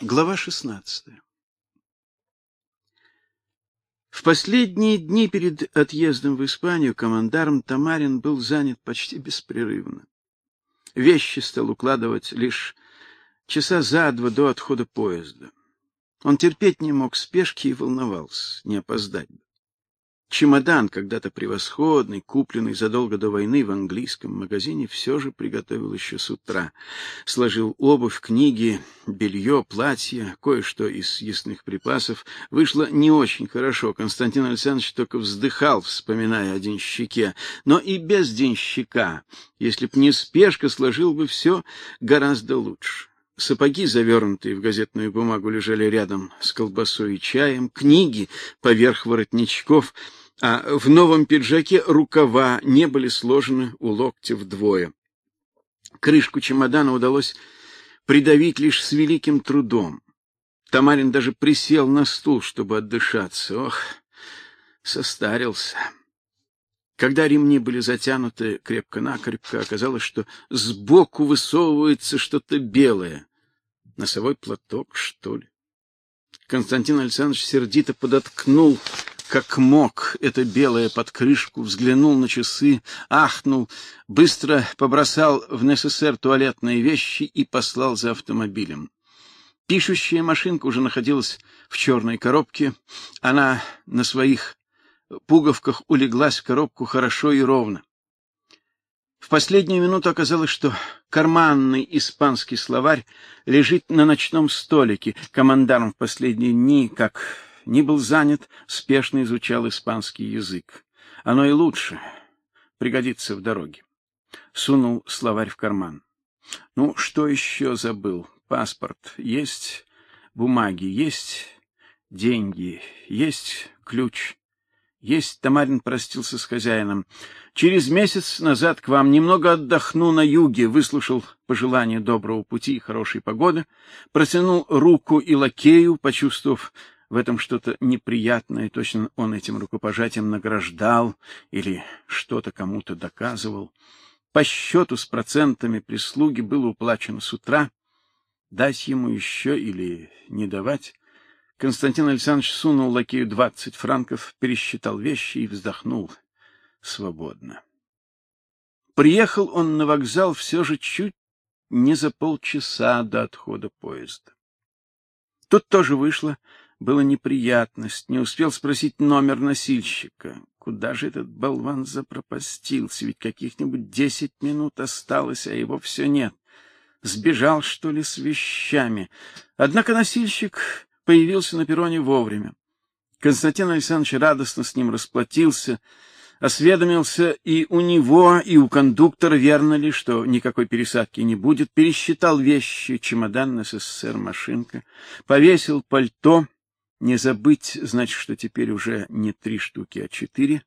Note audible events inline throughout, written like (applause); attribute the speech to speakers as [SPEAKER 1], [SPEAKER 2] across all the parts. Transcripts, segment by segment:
[SPEAKER 1] Глава 16. В последние дни перед отъездом в Испанию командарм Тамарин был занят почти беспрерывно. Вещи стал укладывать лишь часа за два до отхода поезда. Он терпеть не мог спешки и волновался, не опоздать бы. Чемодан, когда-то превосходный, купленный задолго до войны в английском магазине, все же приготовил еще с утра. Сложил обувь, книги, белье, платье, кое-что из съестных припасов. Вышло не очень хорошо. Константин Александрович только вздыхал, вспоминая о денщике. Но и без денщика, если б не спешка, сложил бы все гораздо лучше. Сапоги, завернутые в газетную бумагу, лежали рядом с колбасой и чаем, книги поверх воротничков — а в новом пиджаке рукава не были сложены у локтя вдвое. Крышку чемодана удалось придавить лишь с великим трудом. Тамарин даже присел на стул, чтобы отдышаться. Ох, состарился. Когда ремни были затянуты крепко-накрепко, оказалось, что сбоку высовывается что-то белое. Носовой платок, что ли? Константин Александрович сердито подоткнул как мог это белое под крышку, взглянул на часы, ахнул, быстро побросал в НССР туалетные вещи и послал за автомобилем. Пишущая машинка уже находилась в черной коробке. Она на своих пуговках улеглась в коробку хорошо и ровно. В последнюю минуту оказалось, что карманный испанский словарь лежит на ночном столике. Командарм в последние дни, как ни был занят, спешно изучал испанский язык. Оно и лучше, пригодится в дороге. Сунул словарь в карман. Ну, что еще забыл? Паспорт есть, бумаги есть, деньги есть, ключ есть. Тамарин простился с хозяином. Через месяц назад к вам немного отдохну на юге, выслушал пожелание доброго пути и хорошей погоды, протянул руку и лакею, почувствовав в этом что-то неприятное, точно он этим рукопожатием награждал или что-то кому-то доказывал. По счету с процентами прислуги было уплачено с утра. Дать ему еще или не давать? Константин Александрович сунул лакею двадцать франков, пересчитал вещи и вздохнул свободно. Приехал он на вокзал все же чуть не за полчаса до отхода поезда. Тут тоже вышло было неприятность, не успел спросить номер носильщика. Куда же этот болван запропастился? Ведь каких-нибудь десять минут осталось, а его все нет. Сбежал, что ли, с вещами? Однако носильщик появился на перроне вовремя. Константин Александрович радостно с ним расплатился, осведомился и у него, и у кондуктора, верно ли, что никакой пересадки не будет, пересчитал вещи, чемодан, СССР, машинка, повесил пальто не забыть, значит, что теперь уже не три штуки, а четыре.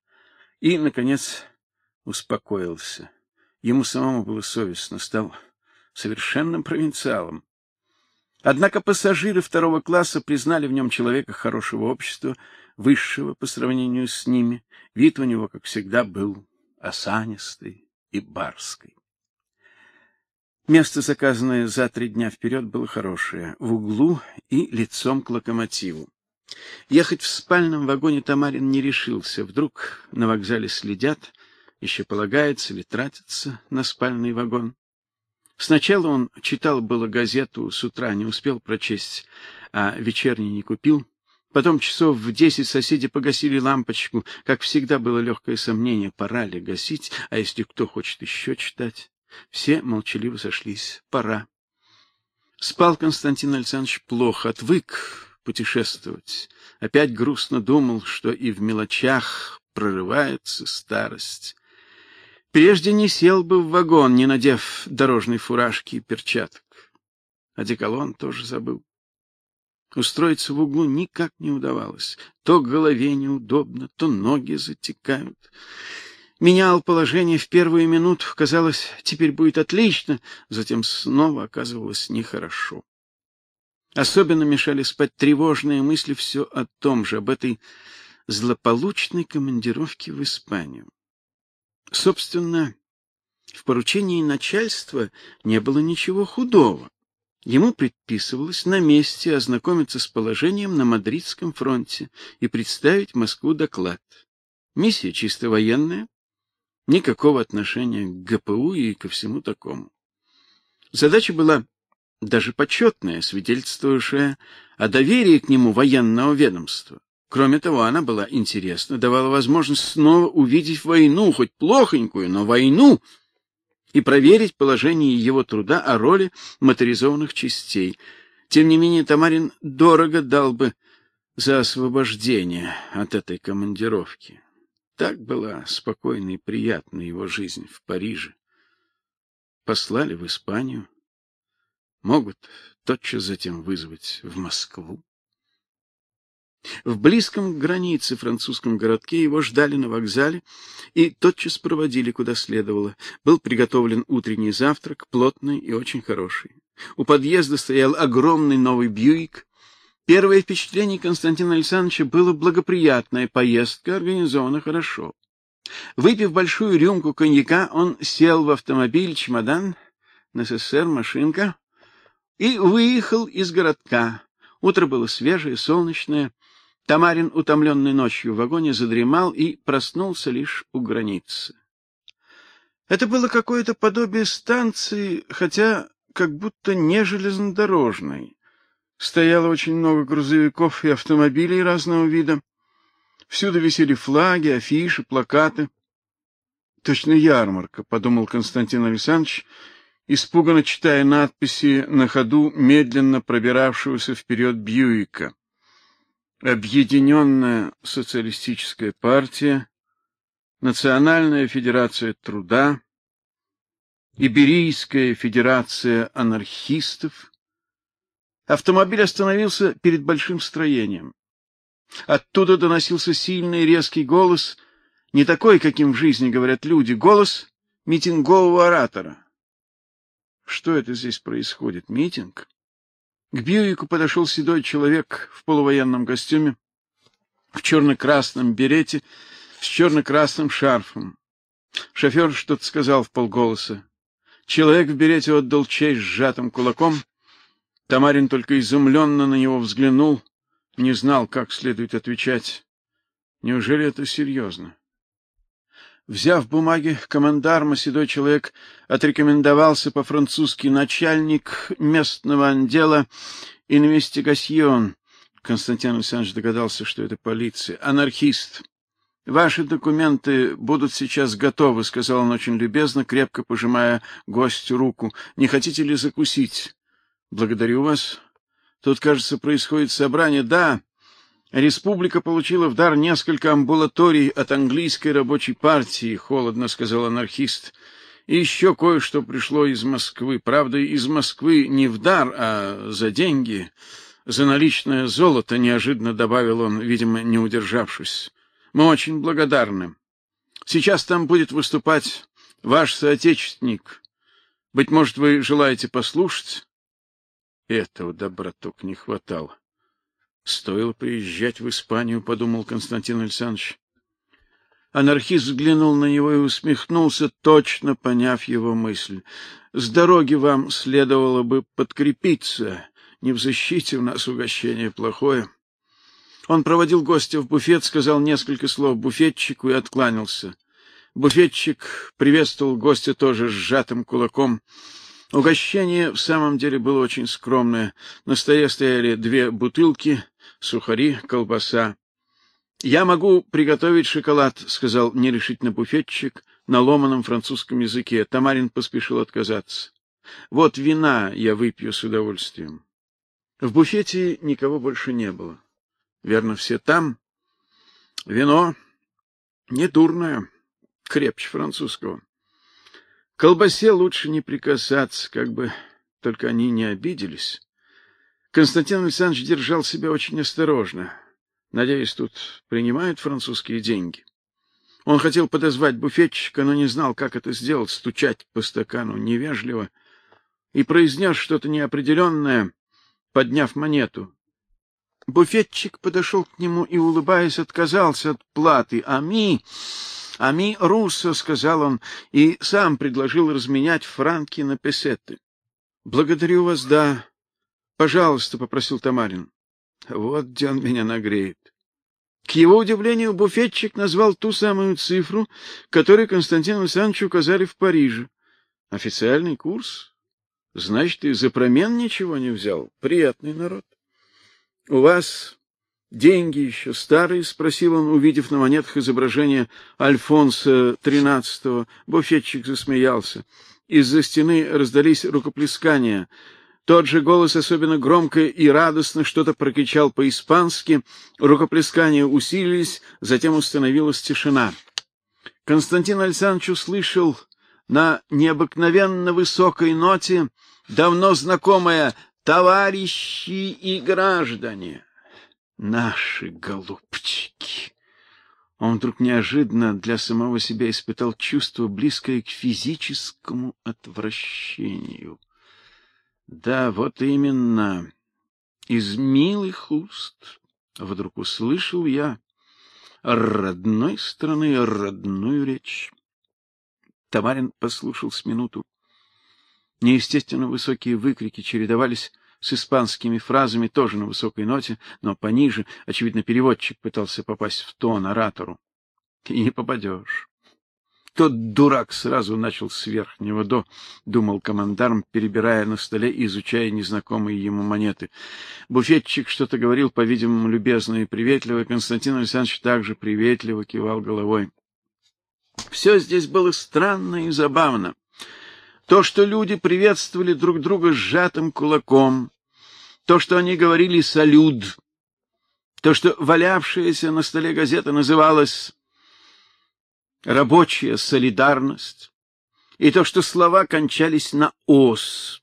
[SPEAKER 1] И, наконец, успокоился. Ему самому было совестно, стал совершенным провинциалом. Однако пассажиры второго класса признали в нем человека хорошего общества, высшего по сравнению с ними. Вид у него, как всегда, был осанистый и барский. Место, заказанное за три дня вперед, было хорошее, в углу и лицом к локомотиву. Ехать в спальном вагоне Тамарин не решился. Вдруг на вокзале следят, еще полагается ли тратиться на спальный вагон. Сначала он читал было газету, с утра не успел прочесть, а вечерний не купил. Потом часов в десять соседи погасили лампочку. Как всегда было легкое сомнение, пора ли гасить, а если кто хочет еще читать. Все молчаливо сошлись. Пора. Спал Константин Александрович плохо, отвык путешествовать. Опять грустно думал, что и в мелочах прорывается старость. Прежде не сел бы в вагон, не надев дорожной фуражки и перчаток. Одеколон тоже забыл. Устроиться в углу никак не удавалось. То голове неудобно, то ноги затекают. Менял положение в первую минуту, казалось, теперь будет отлично, затем снова оказывалось нехорошо. Особенно мешали спать тревожные мысли все о том же, об этой злополучной командировке в Испанию. Собственно, в поручении начальства не было ничего худого. Ему предписывалось на месте ознакомиться с положением на Мадридском фронте и представить Москву доклад. Миссия чисто военная, никакого отношения к ГПУ и ко всему такому. Задача была даже почетная, свидетельствующая о доверии к нему военного ведомства. Кроме того, она была интересна, давала возможность снова увидеть войну, хоть плохонькую, но войну, и проверить положение его труда о роли моторизованных частей. Тем не менее, Тамарин дорого дал бы за освобождение от этой командировки. Так была спокойной и приятной его жизнь в Париже. Послали в Испанию, могут тотчас затем вызвать в Москву. В близком границе французском городке его ждали на вокзале и тотчас проводили куда следовало. Был приготовлен утренний завтрак, плотный и очень хороший. У подъезда стоял огромный новый Бьюик. Первое впечатление Константина Александровича было благоприятная поездка, организована хорошо. Выпив большую рюмку коньяка, он сел в автомобиль, чемодан, НССР, машинка и выехал из городка. Утро было свежее, солнечное. Тамарин, утомленный ночью в вагоне, задремал и проснулся лишь у границы. Это было какое-то подобие станции, хотя как будто не железнодорожной. Стояло очень много грузовиков и автомобилей разного вида. Всюду висели флаги, афиши, плакаты. Точно ярмарка, подумал Константин Александрович, испуганно читая надписи на ходу медленно пробиравшегося вперед Бьюика. Объединенная социалистическая партия, Национальная федерация труда, Иберийская федерация анархистов. Автомобиль остановился перед большим строением. Оттуда доносился сильный резкий голос, не такой, каким в жизни говорят люди, голос митингового оратора. Что это здесь происходит? Митинг? К Бьюику подошел седой человек в полувоенном костюме, в черно-красном берете, с черно-красным шарфом. Шофер что-то сказал в полголоса. Человек в берете отдал честь сжатым кулаком. Тамарин только изумленно на него взглянул, не знал, как следует отвечать. Неужели это серьезно? Взяв бумаги командарма, седой человек отрекомендовался по-французски начальник местного отдела инвестигасьон. Константин Александрович догадался, что это полиция. Анархист. Ваши документы будут сейчас готовы, сказал он очень любезно, крепко пожимая гостю руку. Не хотите ли закусить? Благодарю вас. Тут, кажется, происходит собрание. Да, Республика получила в дар несколько амбулаторий от английской рабочей партии, холодно сказал анархист. И еще кое-что пришло из Москвы. Правда, из Москвы не в дар, а за деньги, за наличное золото, неожиданно добавил он, видимо, не удержавшись. Мы очень благодарны. Сейчас там будет выступать ваш соотечественник. Быть может, вы желаете послушать? Этого доброток не хватало. Стоило приезжать в Испанию, подумал Константин Александрович. Анархист взглянул на него и усмехнулся, точно поняв его мысль. С дороги вам следовало бы подкрепиться. Не в защите у нас угощение плохое. Он проводил гостя в буфет, сказал несколько слов буфетчику и откланялся. Буфетчик приветствовал гостя тоже сжатым кулаком. Угощение в самом деле было очень скромное. На столе стояли две бутылки, сухари, колбаса. Я могу приготовить шоколад, сказал нерешительно буфетчик на ломаном французском языке. Тамарин поспешил отказаться. Вот вина я выпью с удовольствием. В буфете никого больше не было. Верно, все там. Вино недурное, крепче французского. Колбасе лучше не прикасаться, как бы только они не обиделись. Константин Александрович держал себя очень осторожно. Надеюсь, тут принимают французские деньги. Он хотел подозвать буфетчика, но не знал, как это сделать, стучать по стакану невежливо, и произнес что-то неопределенное, подняв монету. Буфетчик подошел к нему и улыбаясь отказался от платы. "Ами, ами руссо", сказал он и сам предложил разменять франки на песеты. "Благодарю вас, да", Пожалуйста, попросил Тамарин. Вот где он меня нагреет. К его удивлению, буфетчик назвал ту самую цифру, которую Константину Александровичу указали в Париже. Официальный курс? Значит, и за промен ничего не взял. Приятный народ. У вас деньги еще старые, спросил он, увидев на монетах изображение Альфонса XIII. Буфетчик засмеялся. Из-за стены раздались рукоплескания. Тот же голос особенно громко и радостно что-то прокричал по-испански. Рукоплескания усилились, затем установилась тишина. Константин Александрович услышал на необыкновенно высокой ноте давно знакомое «Товарищи и граждане, наши голубчики». Он вдруг неожиданно для самого себя испытал чувство, близкое к физическому отвращению. Да, вот именно. Из милых уст вдруг услышал я родной страны родную речь. Тамарин послушал с минуту. Неестественно высокие выкрики чередовались с испанскими фразами тоже на высокой ноте, но пониже, очевидно, переводчик пытался попасть в тон оратору. И не попадешь. Тот дурак сразу начал с верхнего до, думал командарм, перебирая на столе и изучая незнакомые ему монеты. Буфетчик что-то говорил, по-видимому, любезно и приветливо, Константин Александрович также приветливо кивал головой. Все здесь было странно и забавно. То, что люди приветствовали друг друга сжатым кулаком, то, что они говорили салют, то, что валявшаяся на столе газета называлась рабочая солидарность, и то, что слова кончались на ос,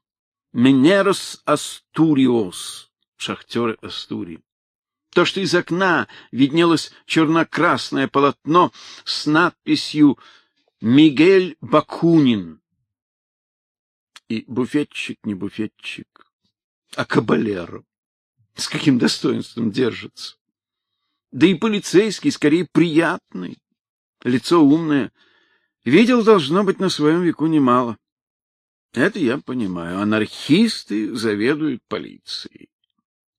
[SPEAKER 1] Минерос Астуриос, шахтеры Астурии. То, что из окна виднелось черно-красное полотно с надписью Мигель Бакунин. И буфетчик не буфетчик, а кабалер. С каким достоинством держится. Да и полицейский скорее приятный лицо умное. Видел, должно быть, на своем веку немало. Это я понимаю. Анархисты заведуют полицией.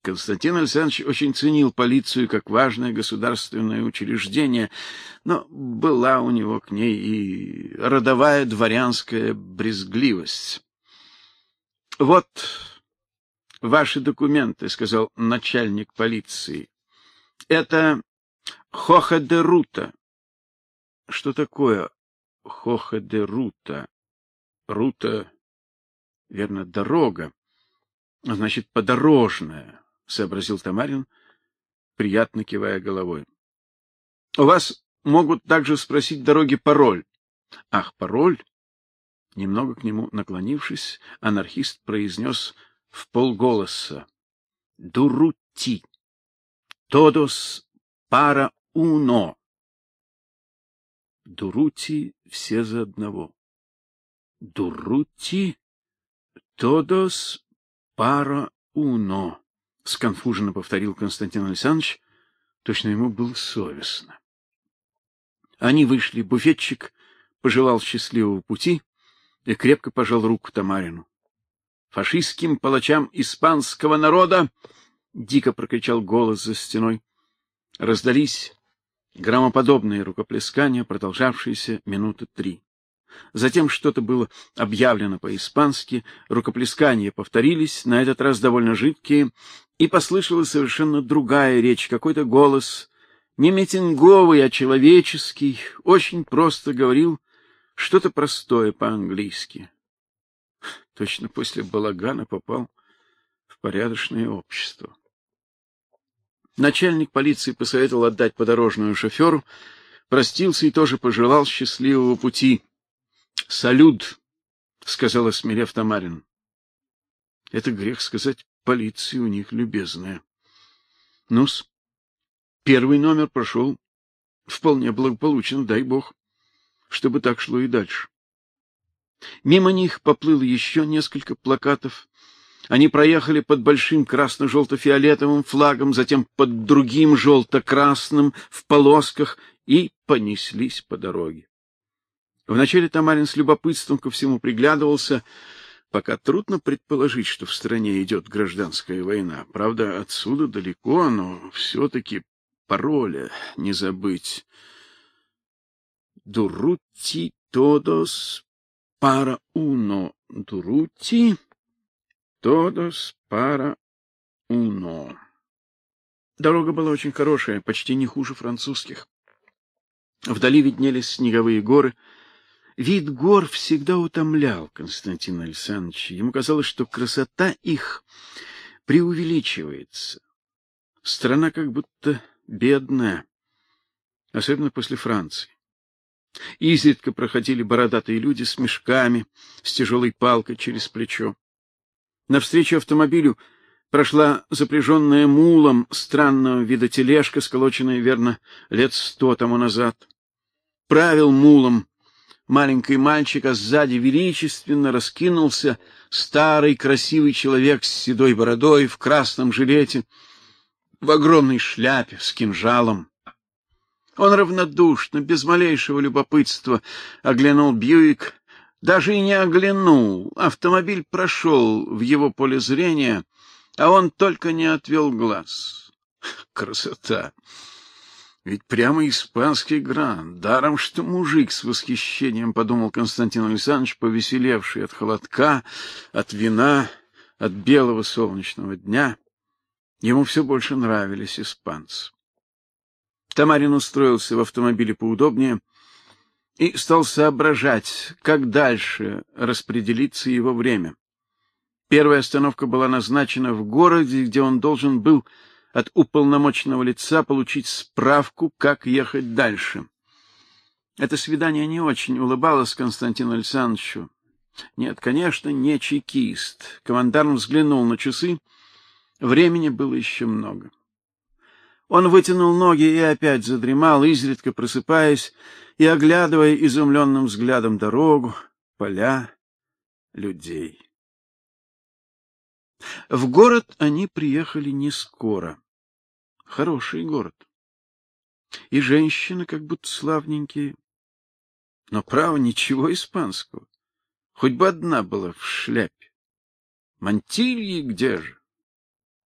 [SPEAKER 1] Константин Александрович очень ценил полицию как важное государственное учреждение, но была у него к ней и родовая дворянская брезгливость. Вот ваши документы, сказал начальник полиции. Это Хохадерута, что такое Хоха де Рута? Рута, верно, дорога. Значит, подорожная, сообразил Тамарин, приятно кивая головой. У вас могут также спросить дороги пароль. Ах, пароль? Немного к нему наклонившись, анархист произнес в полголоса: "Дурути. Todos para uno". Дурути все за одного. Дурути тодос пара уно, сконфуженно повторил Константин Александрович, точно ему было совестно. Они вышли, буфетчик пожелал счастливого пути и крепко пожал руку Тамарину. Фашистским палачам испанского народа дико прокричал голос за стеной. Раздались громоподобные рукоплескания, продолжавшиеся минуты три. Затем что-то было объявлено по-испански, рукоплескания повторились, на этот раз довольно жидкие, и послышалась совершенно другая речь, какой-то голос, не митинговый, а человеческий, очень просто говорил что-то простое по-английски. Точно после балагана попал в порядочное общество. Начальник полиции посоветовал отдать подорожную шоферу, простился и тоже пожелал счастливого пути. "Салют", сказала смирев Тамарин. Это грех сказать, полиция у них любезная. Ну-с. Первый номер прошел вполне благополучно, дай бог, чтобы так шло и дальше. Мимо них поплыло еще несколько плакатов они проехали под большим красно-желто-фиолетовым флагом, затем под другим желто-красным в полосках и понеслись по дороге. Вначале Тамарин с любопытством ко всему приглядывался, Пока трудно предположить, что в стране идет гражданская война. Правда, отсюда далеко, но все таки пароля не забыть. Дурути тодос para uno. Дурути тодос para uno. Дорога была очень хорошая, почти не хуже французских. Вдали виднелись снеговые горы. Вид гор всегда утомлял Константина Александровича. Ему казалось, что красота их преувеличивается. Страна как будто бедная, особенно после Франции. Изредка проходили бородатые люди с мешками, с тяжелой палкой через плечо. Навстречу автомобилю прошла запряженная мулом странного вида тележка, сколоченная, верно, лет сто тому назад. Правил мулом маленький мальчик, а сзади величественно раскинулся старый красивый человек с седой бородой в красном жилете, в огромной шляпе с кинжалом. Он равнодушно, без малейшего любопытства оглянул Бьюик, даже и не оглянул. Автомобиль прошел в его поле зрения, а он только не отвел глаз. (laughs) Красота! Ведь прямо испанский гранд. Даром, что мужик с восхищением подумал Константин Александрович, повеселевший от холодка, от вина, от белого солнечного дня. Ему все больше нравились испанцы. Тамарин устроился в автомобиле поудобнее и стал соображать, как дальше распределиться его время. Первая остановка была назначена в городе, где он должен был от уполномоченного лица получить справку, как ехать дальше. Это свидание не очень улыбалось Константину Александровичу. Нет, конечно, не чекист. Командарм взглянул на часы. Времени было еще много. Он вытянул ноги и опять задремал, изредка просыпаясь и оглядывая изумленным взглядом дорогу, поля, людей. В город они приехали не скоро. Хороший город. И женщины как будто славненькие. Но право ничего испанского. Хоть бы одна была в шляпе. Мантильи где же?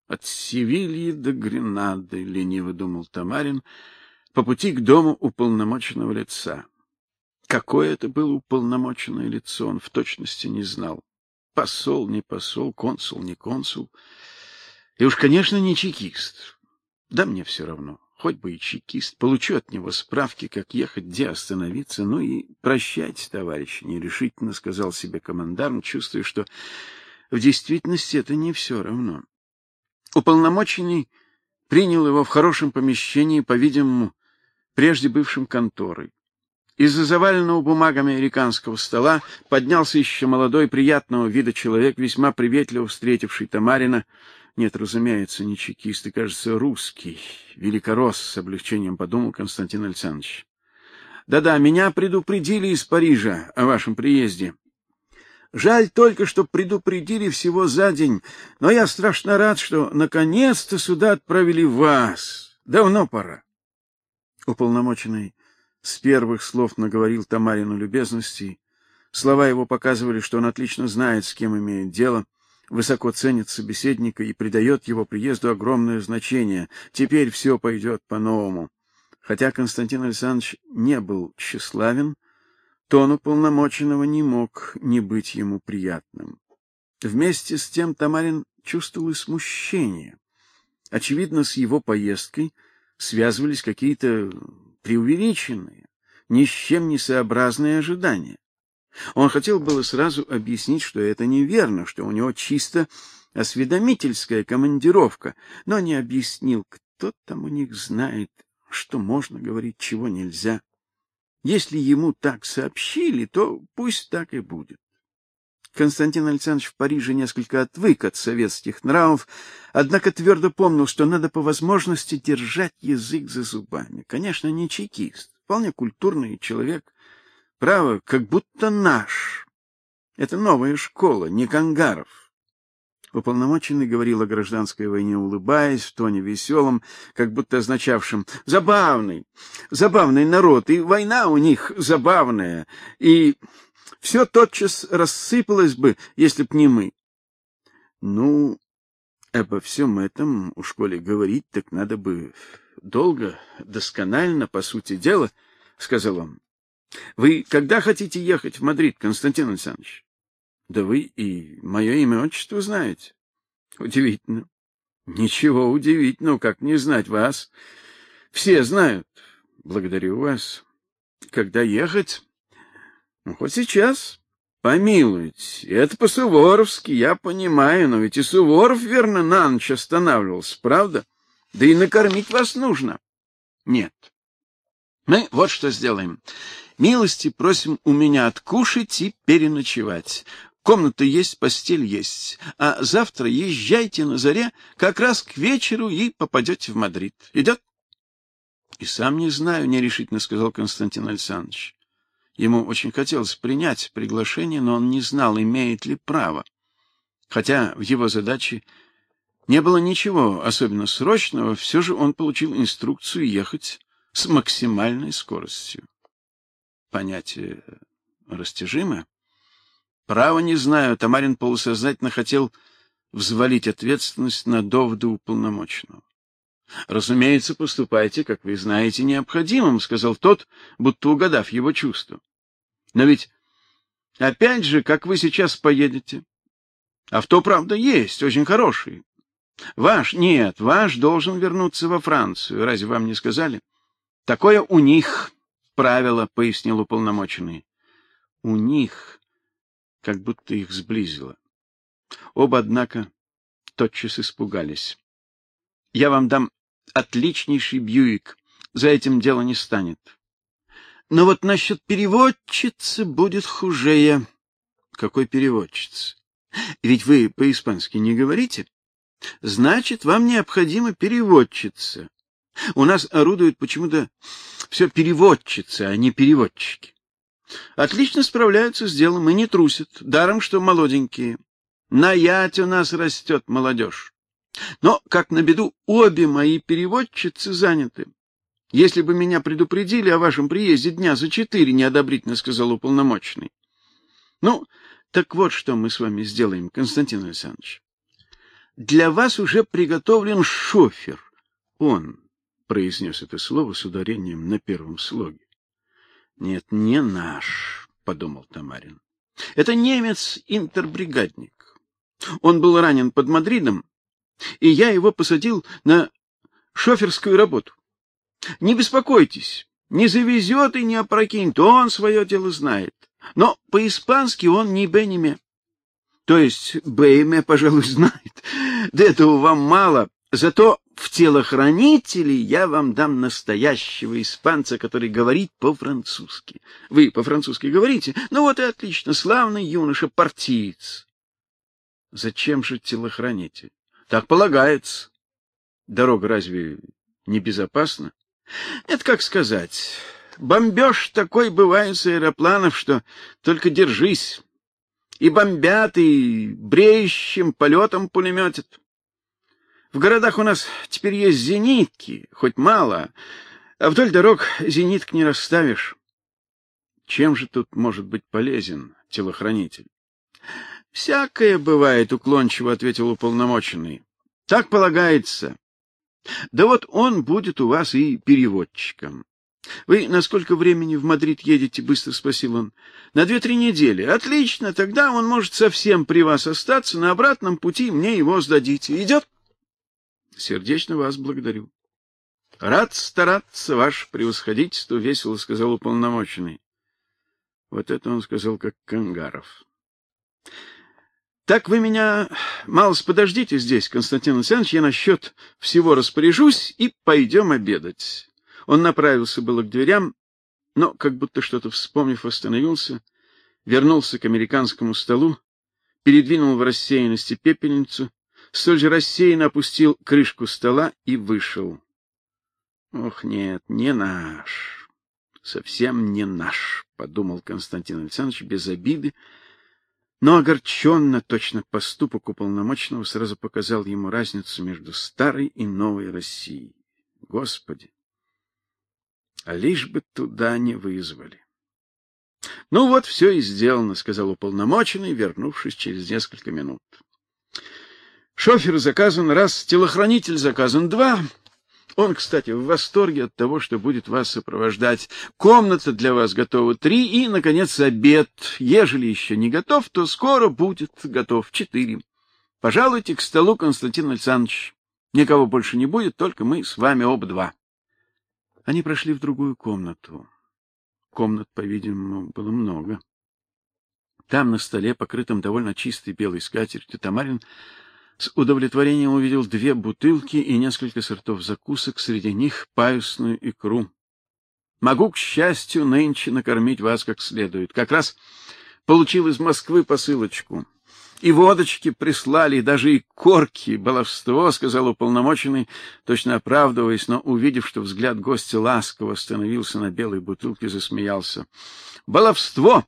[SPEAKER 1] От Севильи до Гренады, лениво думал Тамарин, по пути к дому уполномоченного лица. Какое это было уполномоченное лицо, он в точности не знал. Посол, не посол, консул, не консул. И уж, конечно, не чекист. Да мне все равно. Хоть бы и чекист, получу от него справки, как ехать, где остановиться. Ну и прощайте, товарищи, нерешительно сказал себе командарм, чувствуя, что в действительности это не все равно. Уполномоченный принял его в хорошем помещении, по-видимому, прежде бывшим конторой. Из-за заваленного бумагами американского стола поднялся еще молодой приятного вида человек, весьма приветливо встретивший Тамарина. Нет, разумеется, не чекист, и, кажется, русский, великорос, с облегчением подумал Константин Александрович. Да-да, меня предупредили из Парижа о вашем приезде. Жаль только, что предупредили всего за день, но я страшно рад, что наконец-то сюда отправили вас. Давно пора. Уполномоченный с первых слов наговорил Тамарину любезностей. Слова его показывали, что он отлично знает, с кем имеет дело высоко ценит собеседника и придает его приезду огромное значение. Теперь все пойдет по-новому. Хотя Константин Александрович не был тщеславен, тон уполномоченного не мог не быть ему приятным. Вместе с тем Тамарин чувствовал и смущение. Очевидно, с его поездкой связывались какие-то преувеличенные, ни с чем не сообразные ожидания. Он хотел было сразу объяснить, что это неверно, что у него чисто осведомительская командировка, но не объяснил, кто там у них знает, что можно говорить, чего нельзя. Если ему так сообщили, то пусть так и будет. Константин Александрович в Париже несколько отвык от советских нравов, однако твердо помнил, что надо по возможности держать язык за зубами. Конечно, не чекист, вполне культурный человек, Право, как будто наш. Это новая школа, не Кангаров. Уполномоченный говорил о гражданской войне, улыбаясь в тоне веселом, как будто означавшем «забавный, забавный народ, и война у них забавная, и Все тотчас рассыпалось бы, если б не мы. Ну, обо всем этом у школе говорить так надо бы долго, досконально, по сути дела, сказал он. Вы когда хотите ехать в Мадрид, Константин Александрович? Да вы и мое имя, отчество знаете. Удивительно. Ничего удивительного, как не знать вас. Все знают. Благодарю вас. Когда ехать? Ну, хоть сейчас. Помилуйте, это по-суворовски, я понимаю, но ведь и Суворов, верно, на ночь останавливался, правда? Да и накормить вас нужно. Нет. Мы вот что сделаем. Милости просим у меня откушать и переночевать. Комната есть, постель есть. А завтра езжайте на заре, как раз к вечеру и попадете в Мадрид. Идет? И сам не знаю, нерешительно сказал Константин Александрович. Ему очень хотелось принять приглашение, но он не знал, имеет ли право. Хотя в его задаче не было ничего особенно срочного, все же он получил инструкцию ехать с максимальной скоростью. Понятие растяжимое. Право не знаю, Тамарин полусознательно хотел взвалить ответственность на доводы уполномоченного. Разумеется, поступайте, как вы знаете, необходимым, сказал тот, будто угадав его чувство. Но ведь опять же, как вы сейчас поедете? Авто, правда, есть, очень хороший. Ваш нет, ваш должен вернуться во Францию. Разве вам не сказали? Такое у них правило, пояснил уполномоченный. У них как будто их сблизило. Оба, однако, тотчас испугались. Я вам дам отличнейший Бьюик. За этим дело не станет. Но вот насчет переводчицы будет хуже. Какой переводчицы? Ведь вы по-испански не говорите. Значит, вам необходима переводчица. У нас орудуют почему-то все переводчицы, а не переводчики. Отлично справляются с делом и не трусят, даром что молоденькие. На ять у нас растет молодежь. Но, как на беду, обе мои переводчицы заняты. Если бы меня предупредили о вашем приезде дня за четыре, неодобрительно сказал уполномоченный. Ну, так вот что мы с вами сделаем, Константин Александрович. Для вас уже приготовлен шофер. Он произнес это слово с ударением на первом слоге. Нет, не наш, подумал Тамарин. Это немец-интербригадник. Он был ранен под Мадридом, и я его посадил на шоферскую работу. Не беспокойтесь, не завезет и не опрокинет, он свое дело знает. Но по-испански он не бениме. То есть бейме, пожалуй, (laughs) знает. Да этого вам мало. Зато в телохранители я вам дам настоящего испанца, который говорит по-французски. Вы по-французски говорите? Ну вот и отлично, славный юноша партиец. Зачем же телохранитель? Так полагается. Дорога разве не безопасна? Это как сказать. Бомбеж такой бывает с аэропланов, что только держись. И бомбят, и бреющим полетом пулеметят. В городах у нас теперь есть зенитки, хоть мало, а вдоль дорог зениток не расставишь. Чем же тут может быть полезен телохранитель? Всякое бывает, уклончиво ответил уполномоченный. Так полагается. Да вот он будет у вас и переводчиком. Вы на сколько времени в Мадрид едете? быстро спросил он. На две-три недели. Отлично, тогда он может совсем при вас остаться, на обратном пути мне его сдадите. Идет? Сердечно вас благодарю. Рад стараться, ваше превосходительство, весело сказал уполномоченный. Вот это он сказал как Кангаров. Так вы меня мало подождите здесь, Константин Александрович, я насчет всего распоряжусь и пойдем обедать. Он направился было к дверям, но как будто что-то вспомнив, остановился, вернулся к американскому столу, передвинул в рассеянности пепельницу столь же рассеянно опустил крышку стола и вышел. Ох, нет, не наш. Совсем не наш, подумал Константин Александрович без обиды, но огорченно точно поступок уполномоченного сразу показал ему разницу между старой и новой Россией. Господи, а лишь бы туда не вызвали. Ну вот все и сделано, сказал уполномоченный, вернувшись через несколько минут. Шофер заказан раз, телохранитель заказан два. Он, кстати, в восторге от того, что будет вас сопровождать. Комната для вас готова три и, наконец, обед. Ежели еще не готов, то скоро будет готов четыре. Пожалуйте к столу, Константин Александрович. Никого больше не будет, только мы с вами оба два. Они прошли в другую комнату. Комнат, по-видимому, было много. Там на столе, покрытом довольно чистой белой скатертью, Тамарин с удовлетворением увидел две бутылки и несколько сортов закусок, среди них паюсную икру. Могу, к счастью, нынче накормить вас как следует. Как раз получил из Москвы посылочку. И водочки прислали, даже и корки, баловство, сказал уполномоченный, точно оправдываясь, но увидев, что взгляд гостя ласково остановился на белой бутылке, засмеялся. Баловство!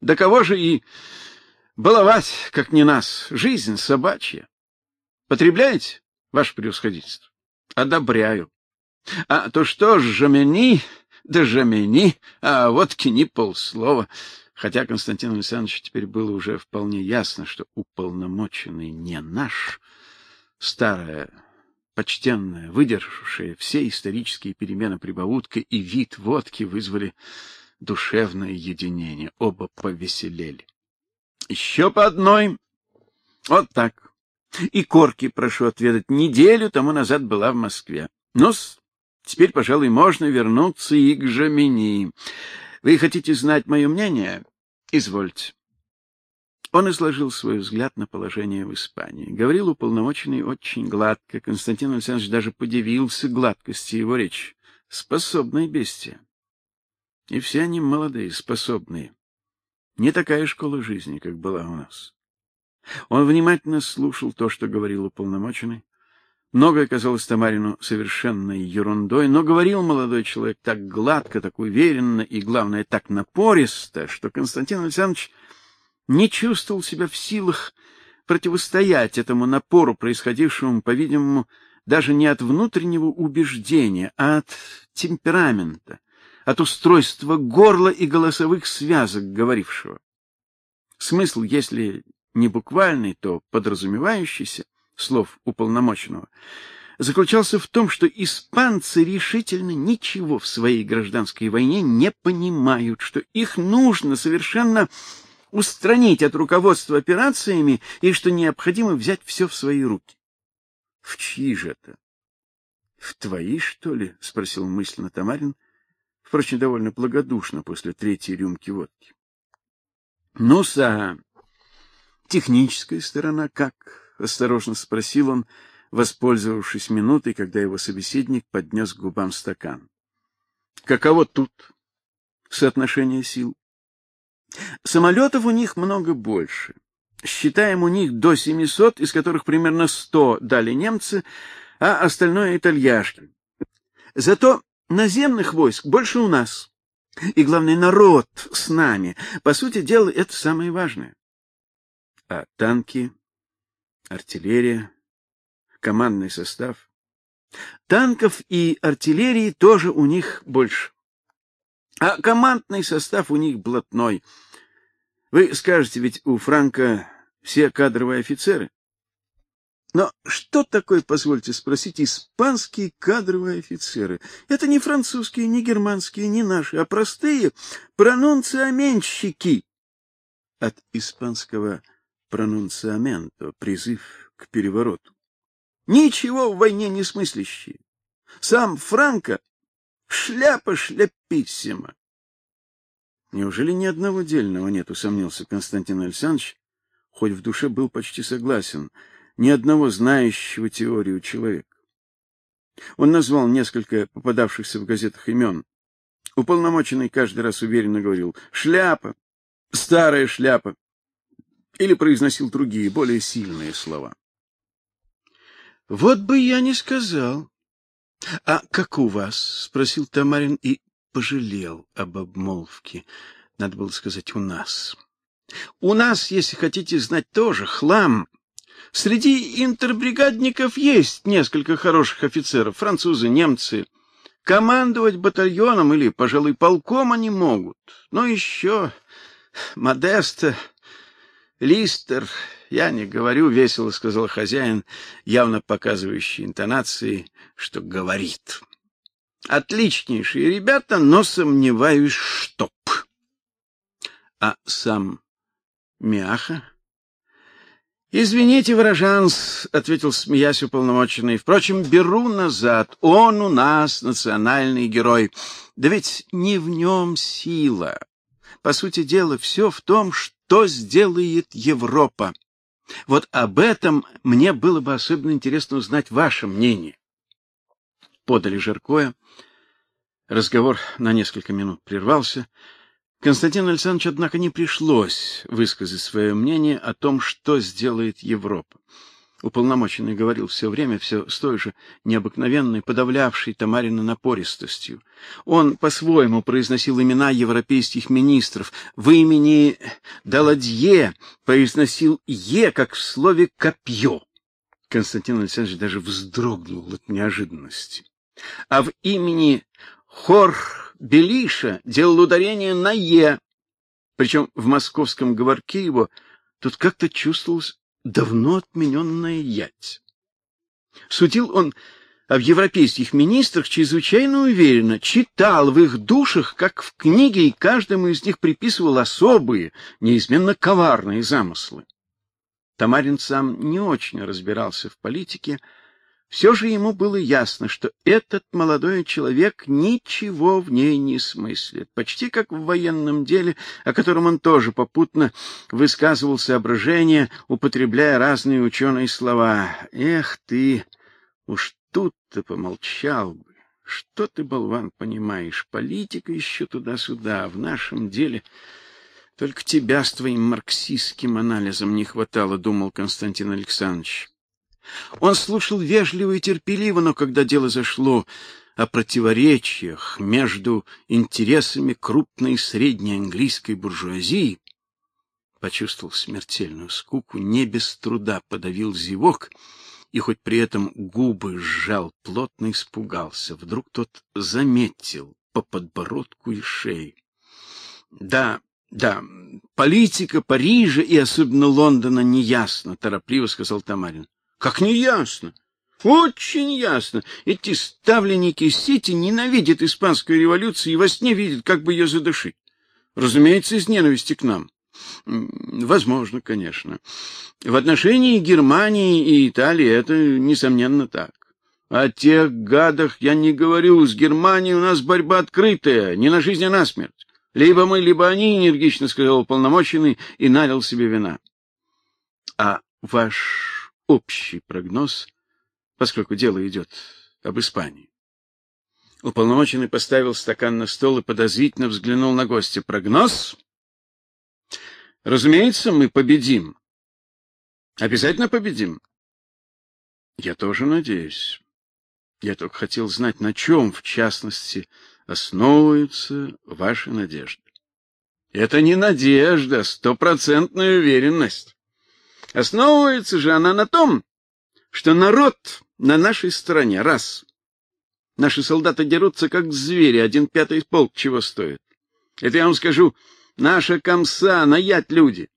[SPEAKER 1] Да кого же и баловать, как не нас? Жизнь собачья. Потребляете, ваше превосходительство? Одобряю. А то что ж, жамени, да жамени, а водки ни полслова хотя Константину Александровичу теперь было уже вполне ясно, что уполномоченный не наш, старая, почтенная, выдержавшая все исторические перемены прибаутка и вид водки вызвали душевное единение. Оба повеселели. Еще по одной. Вот так. И корки прошу отведать. Неделю тому назад была в Москве. ну теперь, пожалуй, можно вернуться и к Жамини. Вы хотите знать мое мнение? Извольте. Он изложил свой взгляд на положение в Испании. Говорил уполномоченный очень гладко. Константин Александрович даже подивился гладкости его речи. Способные бестия. И все они молодые, способные. Не такая школа жизни, как была у нас. Он внимательно слушал то, что говорил уполномоченный. Многое казалось Тамарину совершенной ерундой, но говорил молодой человек так гладко, так уверенно и, главное, так напористо, что Константин Александрович не чувствовал себя в силах противостоять этому напору, происходившему, по-видимому, даже не от внутреннего убеждения, а от темперамента, от устройства горла и голосовых связок говорившего. Смысл, если не буквальный, то подразумевающийся — слов уполномоченного, заключался в том, что испанцы решительно ничего в своей гражданской войне не понимают, что их нужно совершенно устранить от руководства операциями и что необходимо взять все в свои руки. В чьи же это? В твои, что ли? спросил мысленно Тамарин, впрочем, довольно благодушно после третьей рюмки водки. Ну, са техническая сторона как? осторожно спросил он, воспользовавшись минутой, когда его собеседник поднес к губам стакан. Каково тут соотношение сил? Самолетов у них много больше. Считаем у них до 700, из которых примерно 100 дали немцы, а остальное итальяшки. Зато наземных войск больше у нас. И главное народ с нами. По сути дела, это самое важное. А танки артиллерия, командный состав. Танков и артиллерии тоже у них больше. А командный состав у них блатной. Вы скажете, ведь у Франка все кадровые офицеры. Но что такое, позвольте спросить, испанские кадровые офицеры? Это не французские, не германские, не наши, а простые пронунциаменщики. От испанского пронунциаменто, призыв к перевороту. Ничего в войне не смыслящие. Сам Франко шляпа шляписсима. Неужели ни одного дельного нет, усомнился Константин Александрович, хоть в душе был почти согласен, ни одного знающего теорию человека. Он назвал несколько попадавшихся в газетах имен. Уполномоченный каждый раз уверенно говорил: "Шляпа, старая шляпа" или произносил другие, более сильные слова. Вот бы я не сказал. А как у вас? спросил Тамарин и пожалел об обмолвке. Надо было сказать у нас. У нас, если хотите знать, тоже хлам. Среди интербригадников есть несколько хороших офицеров, французы, немцы. Командовать батальоном или, пожалуй, полком они могут. Но еще Модеста, Листер, я не говорю, весело сказал хозяин, явно показывающий интонации, что говорит. Отличнейшие ребята, но сомневаюсь, чтоб. А сам Мяха Извините, выражанс, ответил смеясь уполномоченный. Впрочем, беру назад. Он у нас национальный герой. Да ведь не в нем сила. По сути дела, все в том, что сделает Европа. Вот об этом мне было бы особенно интересно узнать ваше мнение. Подали жаркое. Разговор на несколько минут прервался. Константину Александровичу, однако, не пришлось высказать свое мнение о том, что сделает Европа. Уполномоченный говорил все время все с той же необыкновенной, подавлявшей Тамарина напористостью. Он по-своему произносил имена европейских министров. В имени Даладье произносил «е», как в слове «копье». Константин Александрович даже вздрогнул от неожиданности. А в имени Хор Белиша делал ударение на «е», причем в московском говорке его тут как-то чувствовалось давно отмененная ять. Судил он об европейских министрах чрезвычайно уверенно, читал в их душах, как в книге, и каждому из них приписывал особые, неизменно коварные замыслы. Тамарин сам не очень разбирался в политике, все же ему было ясно, что этот молодой человек ничего в ней не смыслит, почти как в военном деле, о котором он тоже попутно высказывал соображения, употребляя разные ученые слова. Эх ты, уж тут-то помолчал бы. Что ты, болван, понимаешь? Политика еще туда-сюда, в нашем деле только тебя с твоим марксистским анализом не хватало, думал Константин Александрович. Он слушал вежливо и терпеливо, но когда дело зашло о противоречиях между интересами крупной и средней английской буржуазии, почувствовал смертельную скуку, не без труда подавил зевок и хоть при этом губы сжал плотно, испугался. Вдруг тот заметил по подбородку и шее. Да, да, политика Парижа и особенно Лондона неясна, торопливо сказал Тамарин. Как не ясно? Очень ясно. Эти ставленники Сити ненавидят испанскую революцию и во сне видят, как бы ее задушить. Разумеется, из ненависти к нам. Возможно, конечно. В отношении Германии и Италии это несомненно так. О тех гадах я не говорю. С Германией у нас борьба открытая, не на жизнь, а на смерть. Либо мы, либо они, энергично сказал уполномоченный и налил себе вина. А ваш общий прогноз, поскольку дело идет об Испании. Уполномоченный поставил стакан на стол и подозрительно взглянул на гостя. Прогноз? Разумеется, мы победим. Обязательно победим. Я тоже надеюсь. Я только хотел знать, на чем, в частности, основываются ваши надежды. Это не надежда, стопроцентная уверенность. Основывается же она на том, что народ на нашей стороне. Раз. Наши солдаты дерутся как звери, один пятый полк чего стоит. Это я вам скажу, наша комса, наять люди.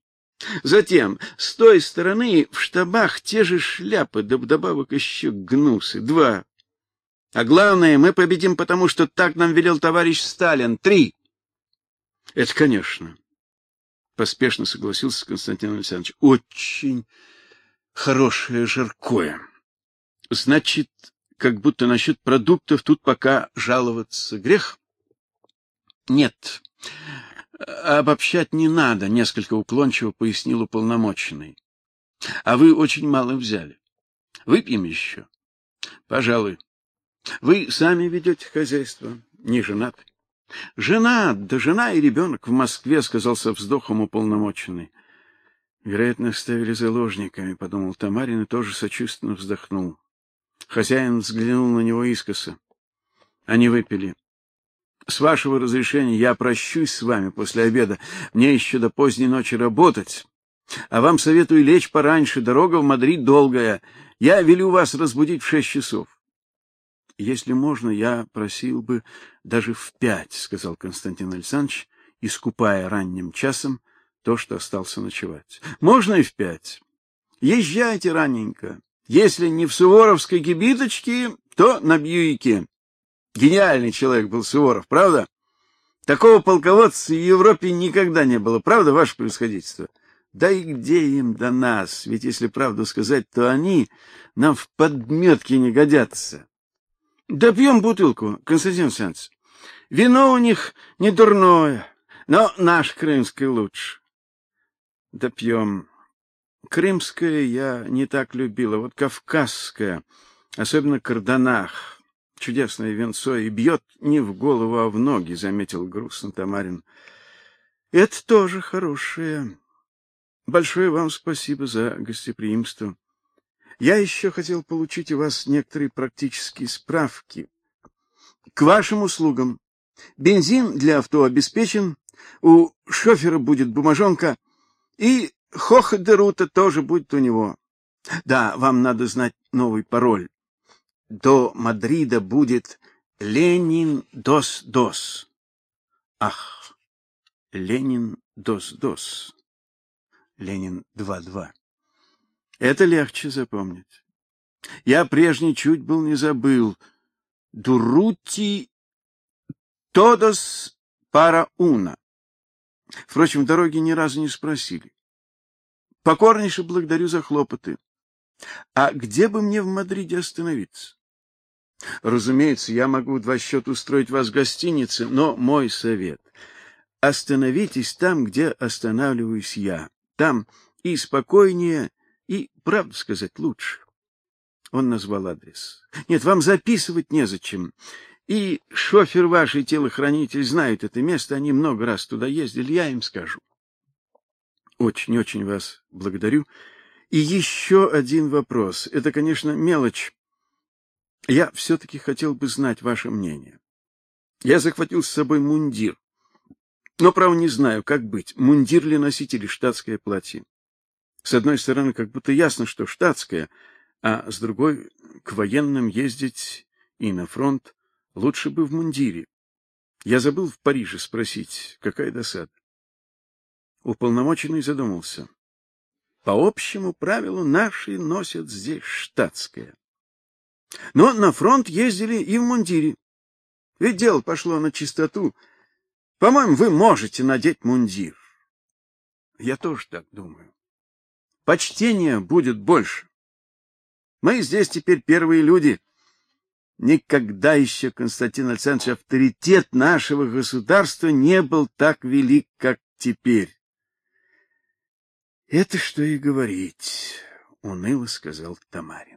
[SPEAKER 1] Затем, с той стороны в штабах те же шляпы, да вдобавок еще гнусы. Два. А главное, мы победим потому, что так нам велел товарищ Сталин. Три. Это, конечно, поспешно согласился Константин Александрович. Очень хорошее жаркое. Значит, как будто насчет продуктов тут пока жаловаться грех? Нет. Обобщать не надо, несколько уклончиво пояснил уполномоченный. А вы очень мало взяли. Выпьем еще? Пожалуй. Вы сами ведете хозяйство, не женаты? Жена, да жена и ребенок в Москве, сказал со вздохом уполномоченный. Вероятно, ставили заложниками, подумал Тамарин и тоже сочувственно вздохнул. Хозяин взглянул на него искоса. Они выпили. С вашего разрешения я прощусь с вами после обеда. Мне еще до поздней ночи работать. А вам советую лечь пораньше, дорога в Мадрид долгая. Я велю вас разбудить в шесть часов. Если можно, я просил бы даже в пять, сказал Константин Александрович искупая ранним часом то, что остался ночевать. Можно и в пять. Езжайте раненько. Если не в Суворовской кибиточке, то на Бьюике. Гениальный человек был Суворов, правда? Такого полководца в Европе никогда не было, правда, ваше превосходительство? Да и где им до нас? Ведь если правду сказать, то они нам в подметки не годятся. Да пьем бутылку, Константин Александрович. Вино у них не дурное, но наш крымское лучше. Да пьем. Крымское я не так любила, вот кавказское, особенно карданах. Чудесное венцо и бьет не в голову, а в ноги, заметил грустно Тамарин. Это тоже хорошее. Большое вам спасибо за гостеприимство. Я еще хотел получить у вас некоторые практические справки. К вашим услугам. Бензин для авто обеспечен, у шофера будет бумажонка, и Хохдерута тоже будет у него. Да, вам надо знать новый пароль. До Мадрида будет Ленин дос-дос. Ах, Ленин дос-дос. Ленин 2-2. Это легче запомнить. Я прежний чуть был не забыл. Дурути тодос пара уна. Впрочем, дороги ни разу не спросили. Покорнейше благодарю за хлопоты. А где бы мне в Мадриде остановиться? Разумеется, я могу два счета устроить вас в гостинице, но мой совет остановитесь там, где останавливаюсь я. Там и спокойнее, и, правду сказать, лучше. Он назвал адрес. Нет, вам записывать незачем. И шофер ваш и телохранитель знают это место, они много раз туда ездили, я им скажу. Очень-очень вас благодарю. И еще один вопрос. Это, конечно, мелочь. Я все таки хотел бы знать ваше мнение. Я захватил с собой мундир. Но право не знаю, как быть. Мундир ли носить или штатское платье? С одной стороны, как будто ясно, что штатское, а с другой к военным ездить и на фронт лучше бы в мундире. Я забыл в Париже спросить, какая досада. Уполномоченный задумался. По общему правилу наши носят здесь штатское. Но на фронт ездили и в мундире. Ведь дело пошло на чистоту. По-моему, вы можете надеть мундир. Я тоже так думаю. Почтения будет больше. Мы здесь теперь первые люди. Никогда еще, Константин Александрович, авторитет нашего государства не был так велик, как теперь. Это что и говорить, уныло сказал Тамаре.